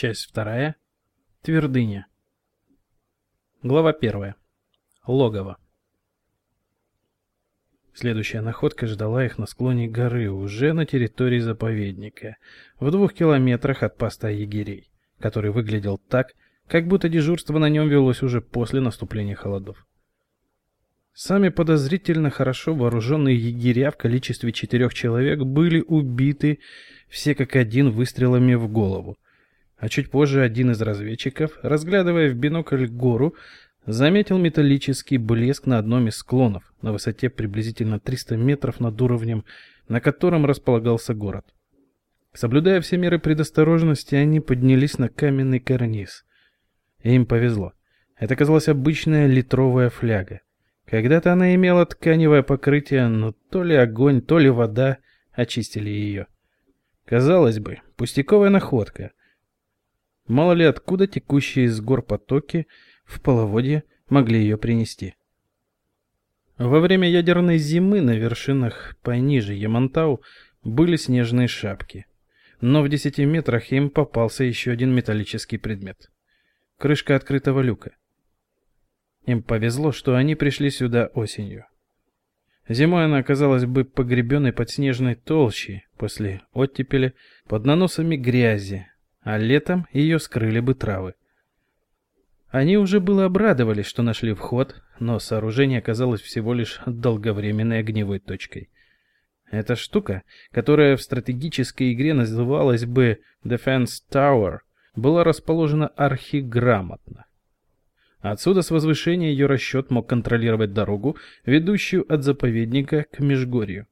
Часть вторая. Твердыня. Глава первая. Логово. Следующая находка ждала их на склоне горы, уже на территории заповедника, в двух километрах от поста егерей, который выглядел так, как будто дежурство на нем велось уже после наступления холодов. Сами подозрительно хорошо вооруженные егеря в количестве четырех человек были убиты все как один выстрелами в голову. А чуть позже один из разведчиков, разглядывая в бинокль гору, заметил металлический блеск на одном из склонов на высоте приблизительно 300 метров над уровнем, на котором располагался город. Соблюдая все меры предосторожности, они поднялись на каменный карниз. Им повезло. Это оказалась обычная литровая фляга. Когда-то она имела тканевое покрытие, но то ли огонь, то ли вода очистили ее. Казалось бы, пустяковая находка. Мало ли откуда текущие из гор потоки в половодье могли ее принести. Во время ядерной зимы на вершинах пониже Ямантау были снежные шапки. Но в десяти метрах им попался еще один металлический предмет. Крышка открытого люка. Им повезло, что они пришли сюда осенью. Зимой она оказалась бы погребенной под снежной толщей после оттепели под наносами грязи, а летом ее скрыли бы травы. Они уже было обрадовались, что нашли вход, но сооружение оказалось всего лишь долговременной огневой точкой. Эта штука, которая в стратегической игре называлась бы Defense Tower, была расположена архиграмотно. Отсюда с возвышения ее расчет мог контролировать дорогу, ведущую от заповедника к Межгорью.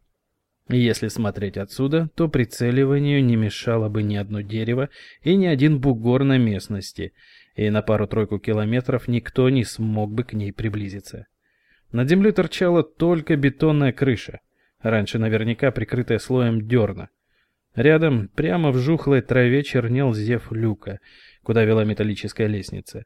Если смотреть отсюда, то прицеливанию не мешало бы ни одно дерево и ни один бугор на местности, и на пару-тройку километров никто не смог бы к ней приблизиться. Над землей торчала только бетонная крыша, раньше наверняка прикрытая слоем дерна. Рядом, прямо в жухлой траве, чернел зев люка, куда вела металлическая лестница.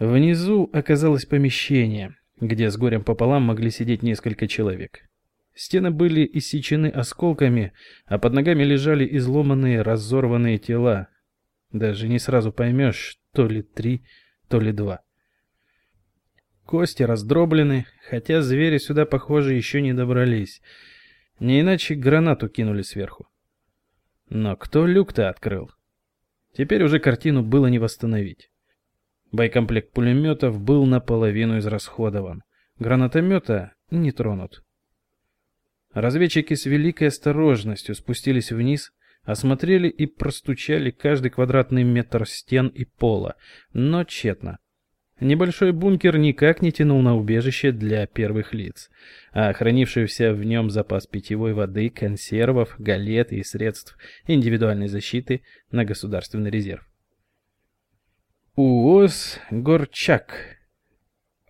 Внизу оказалось помещение, где с горем пополам могли сидеть несколько человек. Стены были иссечены осколками, а под ногами лежали изломанные, разорванные тела. Даже не сразу поймешь, то ли три, то ли два. Кости раздроблены, хотя звери сюда, похоже, еще не добрались. Не иначе гранату кинули сверху. Но кто люк-то открыл? Теперь уже картину было не восстановить. Боекомплект пулеметов был наполовину израсходован. Гранатомета не тронут. Разведчики с великой осторожностью спустились вниз, осмотрели и простучали каждый квадратный метр стен и пола, но тщетно. Небольшой бункер никак не тянул на убежище для первых лиц, а хранившийся в нем запас питьевой воды, консервов, галет и средств индивидуальной защиты на государственный резерв. УОС «Горчак».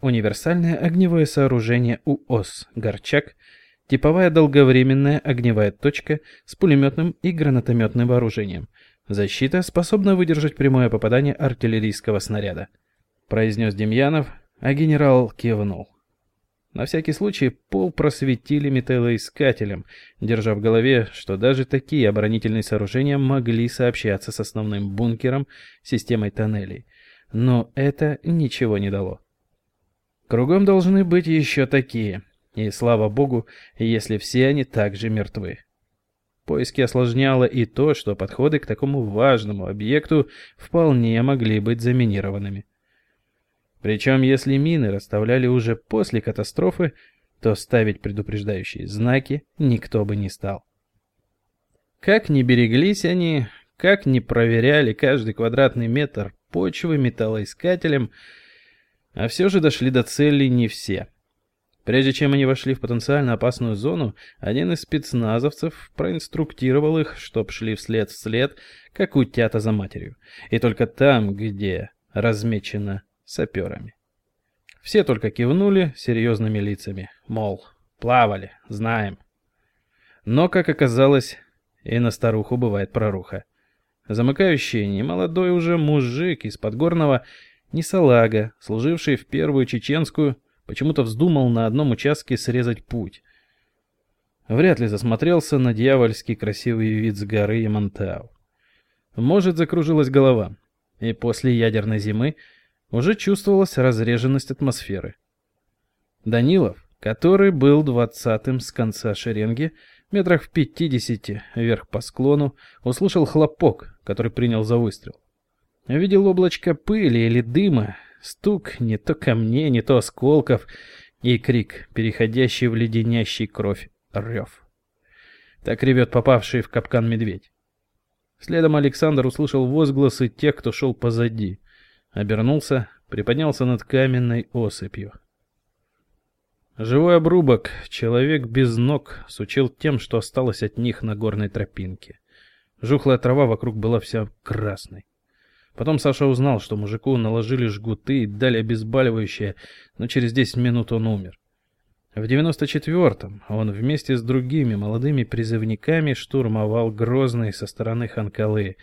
Универсальное огневое сооружение УОС «Горчак» – типовая долговременная огневая точка с пулеметным и гранатометным вооружением. Защита способна выдержать прямое попадание артиллерийского снаряда. Произнес Демьянов, а генерал кивнул. На всякий случай пол просветили металлоискателем, держа в голове, что даже такие оборонительные сооружения могли сообщаться с основным бункером системой тоннелей. Но это ничего не дало. Кругом должны быть еще такие. И слава богу, если все они также мертвы. Поиски осложняло и то, что подходы к такому важному объекту вполне могли быть заминированными. Причем, если мины расставляли уже после катастрофы, то ставить предупреждающие знаки никто бы не стал. Как ни береглись они, как ни проверяли каждый квадратный метр почвы металлоискателем, а все же дошли до цели не все. Прежде чем они вошли в потенциально опасную зону, один из спецназовцев проинструктировал их, чтоб шли вслед вслед, как утята за матерью, и только там, где размечено саперами. Все только кивнули серьезными лицами, мол, плавали, знаем. Но, как оказалось, и на старуху бывает проруха. Замыкающий немолодой уже мужик из Подгорного, не салага, служивший в первую чеченскую, почему-то вздумал на одном участке срезать путь. Вряд ли засмотрелся на дьявольский красивый вид с горы Ямантау. Может, закружилась голова. И после ядерной зимы уже чувствовалась разреженность атмосферы. Данилов, который был двадцатым с конца шеренги, метрах в пятидесяти вверх по склону, услышал хлопок, который принял за выстрел. Видел облачко пыли или дыма, стук не то камней, не то осколков и крик, переходящий в леденящий кровь рев. Так ревет попавший в капкан медведь. Следом Александр услышал возгласы тех, кто шел позади. Обернулся, приподнялся над каменной осыпью. Живой обрубок, человек без ног, сучил тем, что осталось от них на горной тропинке. Жухлая трава вокруг была вся красной. Потом Саша узнал, что мужику наложили жгуты и дали обезболивающее, но через 10 минут он умер. В 94-м он вместе с другими молодыми призывниками штурмовал Грозный со стороны Ханкалы,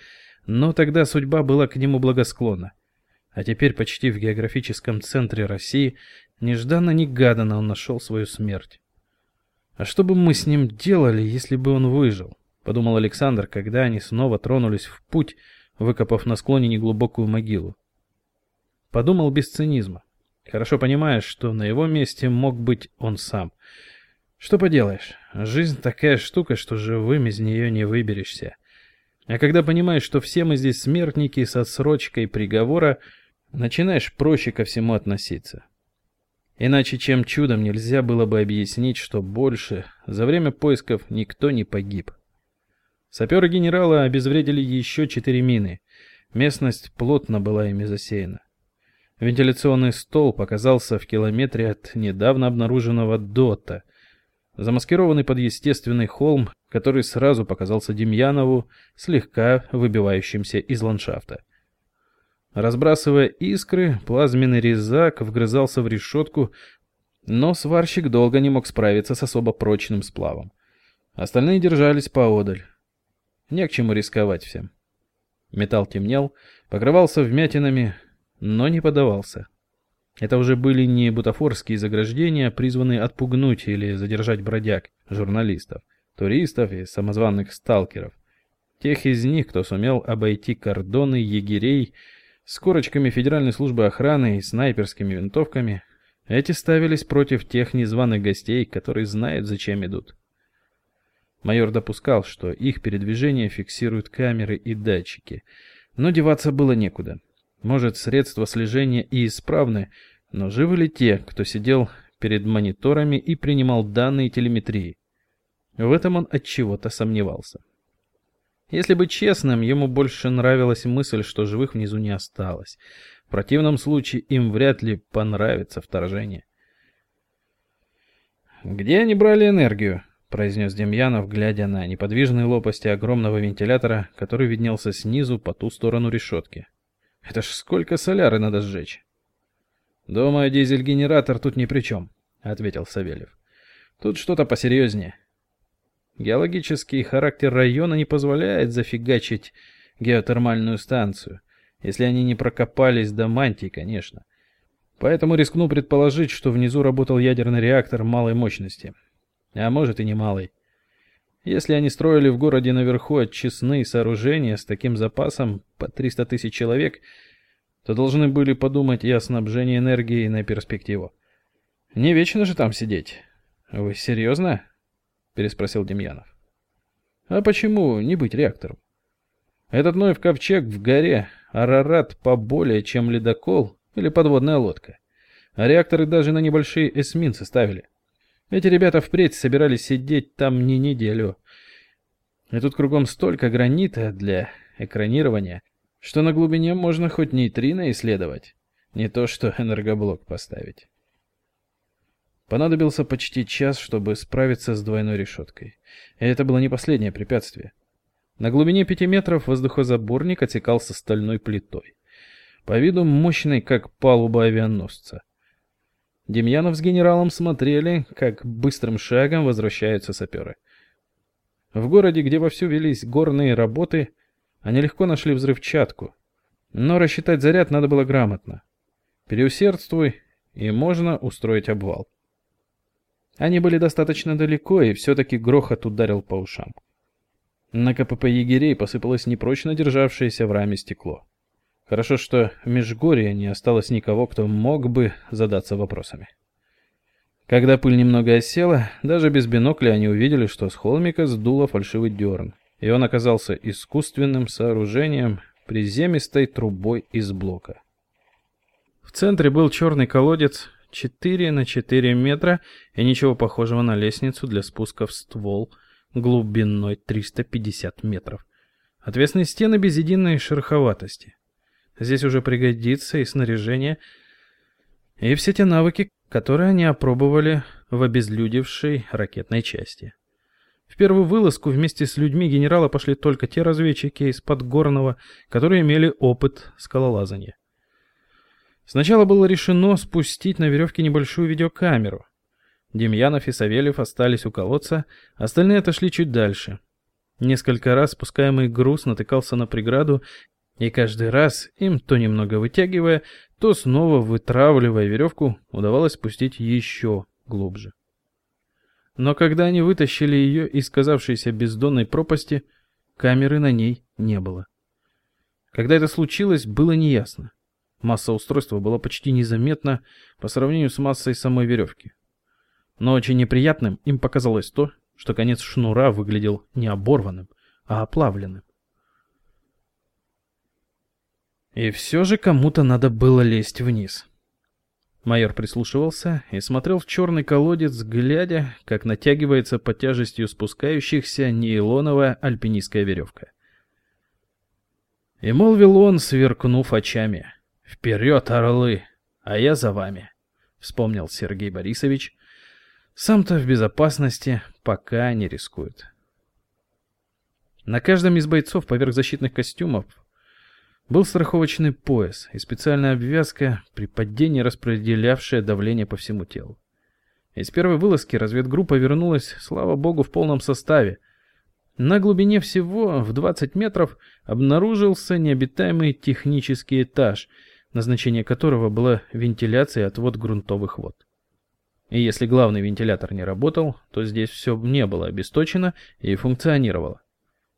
но тогда судьба была к нему благосклонна. А теперь почти в географическом центре России нежданно-негаданно он нашел свою смерть. А что бы мы с ним делали, если бы он выжил? подумал Александр, когда они снова тронулись в путь выкопав на склоне неглубокую могилу. Подумал без цинизма, хорошо понимая, что на его месте мог быть он сам. Что поделаешь, жизнь такая штука, что живым из нее не выберешься. А когда понимаешь, что все мы здесь смертники с отсрочкой приговора, начинаешь проще ко всему относиться. Иначе чем чудом нельзя было бы объяснить, что больше за время поисков никто не погиб. Саперы генерала обезвредили еще четыре мины. Местность плотно была ими засеяна. Вентиляционный столб оказался в километре от недавно обнаруженного дота, замаскированный под естественный холм, который сразу показался Демьянову слегка выбивающимся из ландшафта. Разбрасывая искры, плазменный резак вгрызался в решетку, но сварщик долго не мог справиться с особо прочным сплавом. Остальные держались поодаль. Не к чему рисковать всем. Металл темнел, покрывался вмятинами, но не подавался. Это уже были не бутафорские заграждения, призванные отпугнуть или задержать бродяг, журналистов, туристов и самозваных сталкеров. Тех из них, кто сумел обойти кордоны егерей с корочками Федеральной службы охраны и снайперскими винтовками, эти ставились против тех незваных гостей, которые знают, зачем идут. Майор допускал, что их передвижение фиксируют камеры и датчики, но деваться было некуда. Может, средства слежения и исправны, но живы ли те, кто сидел перед мониторами и принимал данные телеметрии? В этом он от чего-то сомневался. Если быть честным, ему больше нравилась мысль, что живых внизу не осталось. В противном случае им вряд ли понравится вторжение. Где они брали энергию? произнес Демьянов, глядя на неподвижные лопасти огромного вентилятора, который виднелся снизу по ту сторону решетки. Это ж сколько соляры надо сжечь. Думаю, дизель-генератор тут ни при чем», — ответил Савельев. Тут что-то посерьезнее. Геологический характер района не позволяет зафигачить геотермальную станцию, если они не прокопались до мантии, конечно. Поэтому рискну предположить, что внизу работал ядерный реактор малой мощности а может и немалый. Если они строили в городе наверху очистные сооружения с таким запасом по 300 тысяч человек, то должны были подумать и о снабжении энергией на перспективу. Не вечно же там сидеть. Вы серьезно? Переспросил Демьянов. А почему не быть реактором? Этот Ноев ковчег в горе, Арарат поболее, чем ледокол или подводная лодка. А реакторы даже на небольшие эсминцы ставили. Эти ребята впредь собирались сидеть там не неделю. И тут кругом столько гранита для экранирования, что на глубине можно хоть нейтрино исследовать, не то что энергоблок поставить. Понадобился почти час, чтобы справиться с двойной решеткой. И это было не последнее препятствие. На глубине пяти метров воздухозаборник отсекался стальной плитой. По виду мощный, как палуба авианосца. Демьянов с генералом смотрели, как быстрым шагом возвращаются саперы. В городе, где вовсю велись горные работы, они легко нашли взрывчатку. Но рассчитать заряд надо было грамотно. Переусердствуй, и можно устроить обвал. Они были достаточно далеко, и все-таки грохот ударил по ушам. На КПП егерей посыпалось непрочно державшееся в раме стекло. Хорошо, что в Межгорье не осталось никого, кто мог бы задаться вопросами. Когда пыль немного осела, даже без бинокля они увидели, что с холмика сдуло фальшивый дерн, и он оказался искусственным сооружением, приземистой трубой из блока. В центре был черный колодец 4 на 4 метра и ничего похожего на лестницу для спуска в ствол глубиной 350 метров. Отвесные стены без единой шероховатости. Здесь уже пригодится и снаряжение, и все те навыки, которые они опробовали в обезлюдевшей ракетной части. В первую вылазку вместе с людьми генерала пошли только те разведчики из Подгорного, которые имели опыт скалолазания. Сначала было решено спустить на веревке небольшую видеокамеру. Демьянов и Савельев остались у колодца, остальные отошли чуть дальше. Несколько раз спускаемый груз натыкался на преграду, и каждый раз им, то немного вытягивая, то снова вытравливая веревку, удавалось спустить еще глубже. Но когда они вытащили ее из казавшейся бездонной пропасти, камеры на ней не было. Когда это случилось, было неясно. Масса устройства была почти незаметна по сравнению с массой самой веревки. Но очень неприятным им показалось то, что конец шнура выглядел не оборванным, а оплавленным. И все же кому-то надо было лезть вниз. Майор прислушивался и смотрел в черный колодец, глядя, как натягивается под тяжестью спускающихся нейлоновая альпинистская веревка. И молвил он, сверкнув очами. «Вперед, орлы! А я за вами!» — вспомнил Сергей Борисович. Сам-то в безопасности пока не рискует. На каждом из бойцов поверх защитных костюмов был страховочный пояс и специальная обвязка при падении, распределявшая давление по всему телу. Из первой вылазки разведгруппа вернулась, слава богу, в полном составе. На глубине всего в 20 метров обнаружился необитаемый технический этаж, назначение которого было вентиляция и отвод грунтовых вод. И если главный вентилятор не работал, то здесь все не было обесточено и функционировало.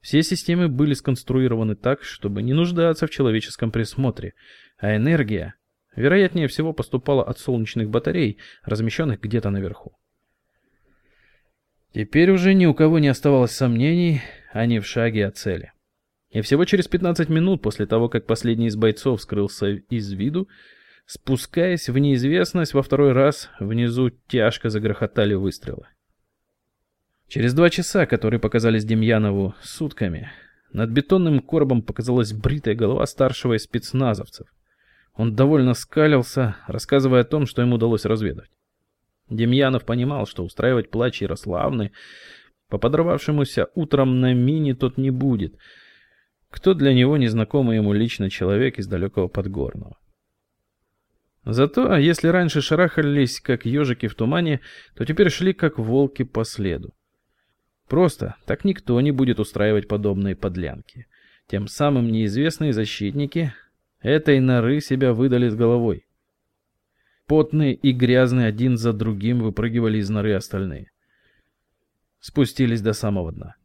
Все системы были сконструированы так, чтобы не нуждаться в человеческом присмотре, а энергия, вероятнее всего, поступала от солнечных батарей, размещенных где-то наверху. Теперь уже ни у кого не оставалось сомнений, они в шаге от цели. И всего через 15 минут после того, как последний из бойцов скрылся из виду, спускаясь в неизвестность во второй раз, внизу тяжко загрохотали выстрелы. Через два часа, которые показались Демьянову сутками, над бетонным коробом показалась бритая голова старшего из спецназовцев. Он довольно скалился, рассказывая о том, что ему удалось разведать. Демьянов понимал, что устраивать плач Ярославны по подорвавшемуся утром на мини тот не будет. Кто для него незнакомый ему лично человек из далекого Подгорного. Зато, если раньше шарахались, как ежики в тумане, то теперь шли, как волки по следу. Просто так никто не будет устраивать подобные подлянки. Тем самым неизвестные защитники этой норы себя выдали с головой. Потные и грязные один за другим выпрыгивали из норы остальные. Спустились до самого дна.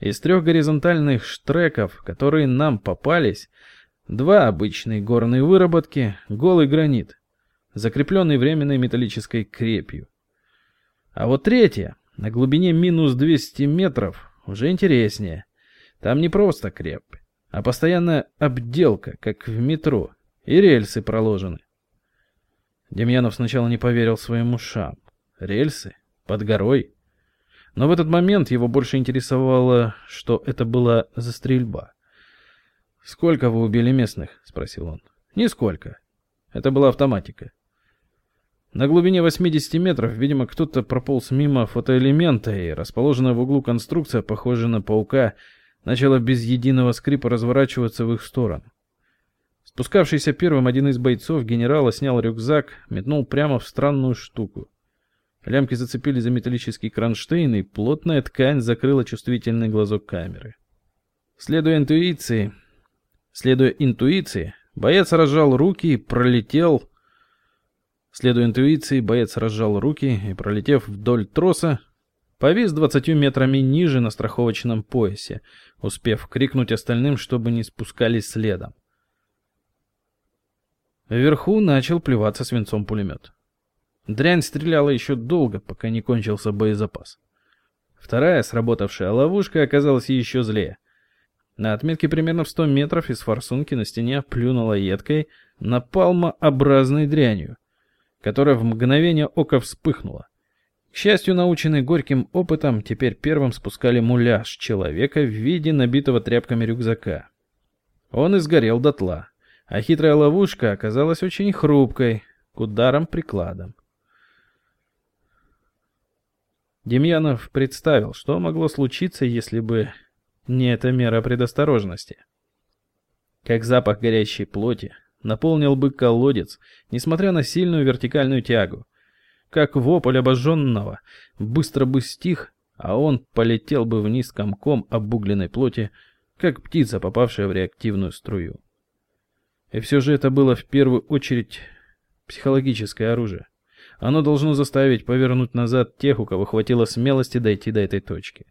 Из трех горизонтальных штреков, которые нам попались, два обычные горные выработки, голый гранит, закрепленный временной металлической крепью. А вот третья на глубине минус 200 метров уже интереснее. Там не просто креп, а постоянная обделка, как в метро, и рельсы проложены. Демьянов сначала не поверил своим ушам. Рельсы? Под горой? Но в этот момент его больше интересовало, что это была за стрельба. «Сколько вы убили местных?» — спросил он. «Нисколько. Это была автоматика. На глубине 80 метров, видимо, кто-то прополз мимо фотоэлемента, и расположенная в углу конструкция, похожая на паука, начала без единого скрипа разворачиваться в их сторону. Спускавшийся первым один из бойцов генерала снял рюкзак, метнул прямо в странную штуку. Лямки зацепили за металлический кронштейн, и плотная ткань закрыла чувствительный глазок камеры. Следуя интуиции, следуя интуиции, боец разжал руки и пролетел Следуя интуиции, боец разжал руки и, пролетев вдоль троса, Повис двадцатью метрами ниже на страховочном поясе, успев крикнуть остальным, чтобы не спускались следом. Вверху начал плеваться свинцом пулемет. Дрянь стреляла еще долго, пока не кончился боезапас. Вторая, сработавшая ловушка, оказалась еще злее. На отметке примерно в 100 метров из форсунки на стене плюнула едкой напалмообразной дрянью, которая в мгновение ока вспыхнула. К счастью, наученный горьким опытом, теперь первым спускали муляж человека в виде набитого тряпками рюкзака. Он изгорел дотла, а хитрая ловушка оказалась очень хрупкой, к ударам прикладом. Демьянов представил, что могло случиться, если бы не эта мера предосторожности. Как запах горящей плоти наполнил бы колодец, несмотря на сильную вертикальную тягу. Как вопль обожженного, быстро бы стих, а он полетел бы вниз комком обугленной плоти, как птица, попавшая в реактивную струю. И все же это было в первую очередь психологическое оружие. Оно должно заставить повернуть назад тех, у кого хватило смелости дойти до этой точки.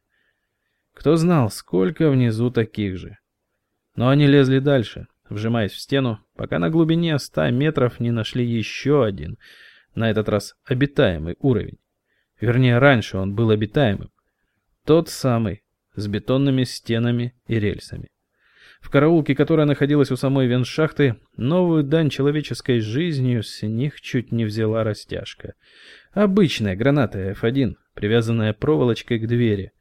Кто знал, сколько внизу таких же. Но они лезли дальше, вжимаясь в стену, пока на глубине ста метров не нашли еще один, на этот раз обитаемый уровень. Вернее, раньше он был обитаемым. Тот самый, с бетонными стенами и рельсами. В караулке, которая находилась у самой веншахты, новую дань человеческой жизнью с них чуть не взяла растяжка. Обычная граната F1, привязанная проволочкой к двери.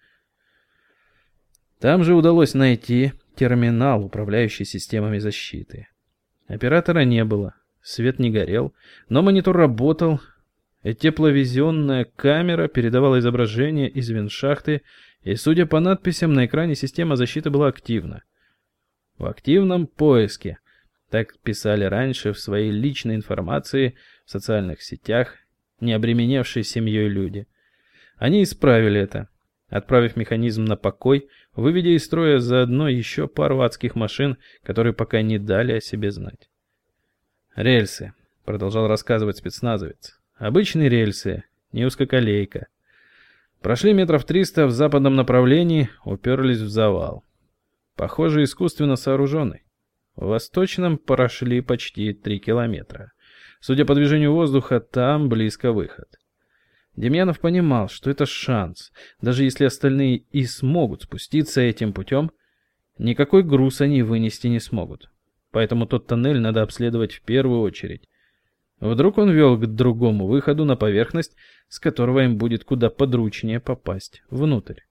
Там же удалось найти терминал, управляющий системами защиты. Оператора не было, свет не горел, но монитор работал, и тепловизионная камера передавала изображение из веншахты, и, судя по надписям на экране, система защиты была активна. В активном поиске, так писали раньше в своей личной информации в социальных сетях, не обременевшие семьей люди. Они исправили это, отправив механизм на покой, выведя из строя заодно еще пару адских машин, которые пока не дали о себе знать. «Рельсы», — продолжал рассказывать спецназовец. «Обычные рельсы, не узкоколейка. Прошли метров триста в западном направлении, уперлись в завал. Похоже, искусственно сооруженный. В восточном прошли почти три километра. Судя по движению воздуха, там близко выход. Демьянов понимал, что это шанс. Даже если остальные и смогут спуститься этим путем, никакой груз они вынести не смогут. Поэтому тот тоннель надо обследовать в первую очередь. Вдруг он вел к другому выходу на поверхность, с которого им будет куда подручнее попасть внутрь.